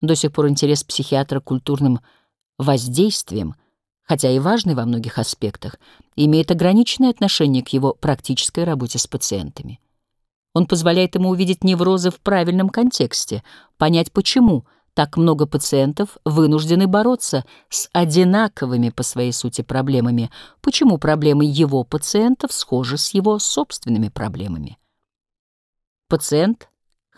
До сих пор интерес психиатра к культурным воздействиям, хотя и важный во многих аспектах, имеет ограниченное отношение к его практической работе с пациентами. Он позволяет ему увидеть неврозы в правильном контексте, понять, почему так много пациентов вынуждены бороться с одинаковыми по своей сути проблемами, почему проблемы его пациентов схожи с его собственными проблемами. Пациент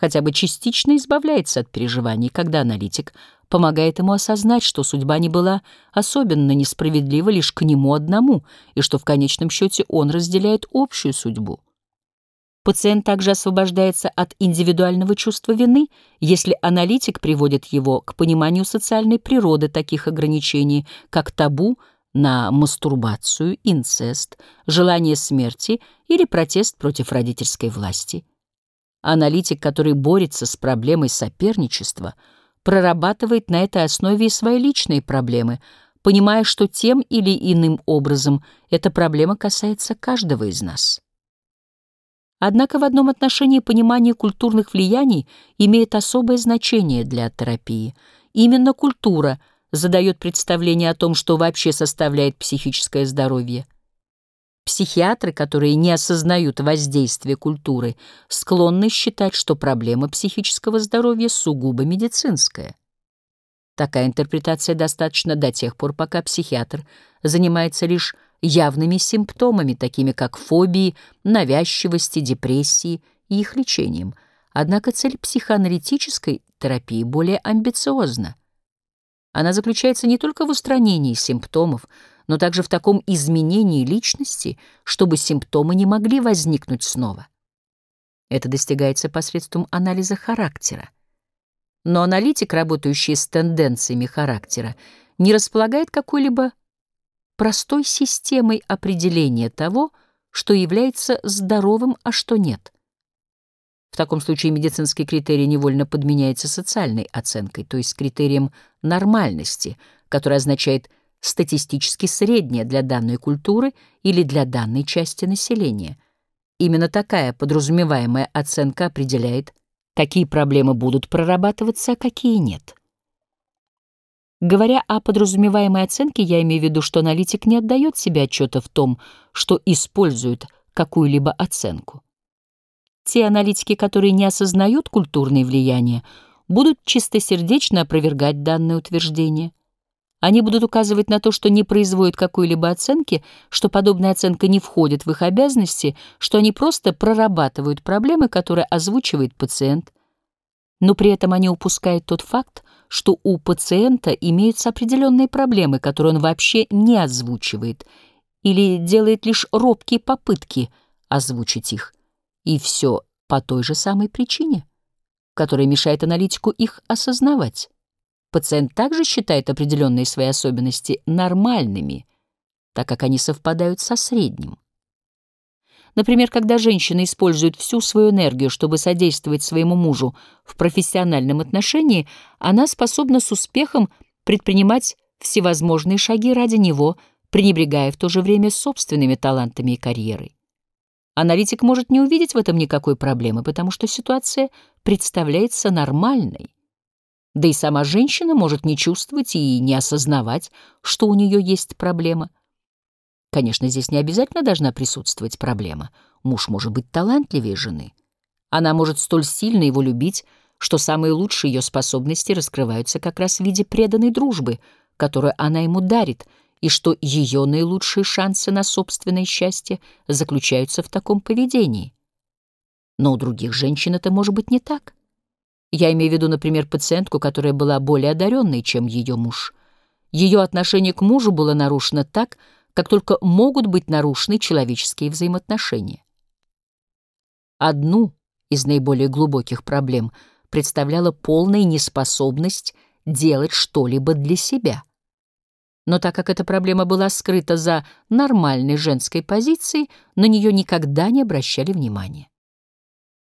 хотя бы частично избавляется от переживаний, когда аналитик помогает ему осознать, что судьба не была особенно несправедлива лишь к нему одному, и что в конечном счете он разделяет общую судьбу. Пациент также освобождается от индивидуального чувства вины, если аналитик приводит его к пониманию социальной природы таких ограничений, как табу на мастурбацию, инцест, желание смерти или протест против родительской власти – Аналитик, который борется с проблемой соперничества, прорабатывает на этой основе и свои личные проблемы, понимая, что тем или иным образом эта проблема касается каждого из нас. Однако в одном отношении понимание культурных влияний имеет особое значение для терапии. Именно культура задает представление о том, что вообще составляет психическое здоровье. Психиатры, которые не осознают воздействия культуры, склонны считать, что проблема психического здоровья сугубо медицинская. Такая интерпретация достаточна до тех пор, пока психиатр занимается лишь явными симптомами, такими как фобии, навязчивости, депрессии и их лечением. Однако цель психоаналитической терапии более амбициозна. Она заключается не только в устранении симптомов, но также в таком изменении личности, чтобы симптомы не могли возникнуть снова. Это достигается посредством анализа характера. Но аналитик, работающий с тенденциями характера, не располагает какой-либо простой системой определения того, что является здоровым, а что нет. В таком случае медицинский критерий невольно подменяется социальной оценкой, то есть критерием нормальности, который означает – статистически средняя для данной культуры или для данной части населения. Именно такая подразумеваемая оценка определяет, какие проблемы будут прорабатываться, а какие нет. Говоря о подразумеваемой оценке, я имею в виду, что аналитик не отдает себе отчета в том, что использует какую-либо оценку. Те аналитики, которые не осознают культурные влияния, будут чистосердечно опровергать данное утверждение – они будут указывать на то, что не производят какой-либо оценки, что подобная оценка не входит в их обязанности, что они просто прорабатывают проблемы, которые озвучивает пациент. Но при этом они упускают тот факт, что у пациента имеются определенные проблемы, которые он вообще не озвучивает или делает лишь робкие попытки озвучить их. И все по той же самой причине, которая мешает аналитику их осознавать. Пациент также считает определенные свои особенности нормальными, так как они совпадают со средним. Например, когда женщина использует всю свою энергию, чтобы содействовать своему мужу в профессиональном отношении, она способна с успехом предпринимать всевозможные шаги ради него, пренебрегая в то же время собственными талантами и карьерой. Аналитик может не увидеть в этом никакой проблемы, потому что ситуация представляется нормальной. Да и сама женщина может не чувствовать и не осознавать, что у нее есть проблема. Конечно, здесь не обязательно должна присутствовать проблема. Муж может быть талантливее жены. Она может столь сильно его любить, что самые лучшие ее способности раскрываются как раз в виде преданной дружбы, которую она ему дарит, и что ее наилучшие шансы на собственное счастье заключаются в таком поведении. Но у других женщин это может быть не так. Я имею в виду, например, пациентку, которая была более одаренной, чем ее муж. Ее отношение к мужу было нарушено так, как только могут быть нарушены человеческие взаимоотношения. Одну из наиболее глубоких проблем представляла полная неспособность делать что-либо для себя. Но так как эта проблема была скрыта за нормальной женской позицией, на нее никогда не обращали внимания.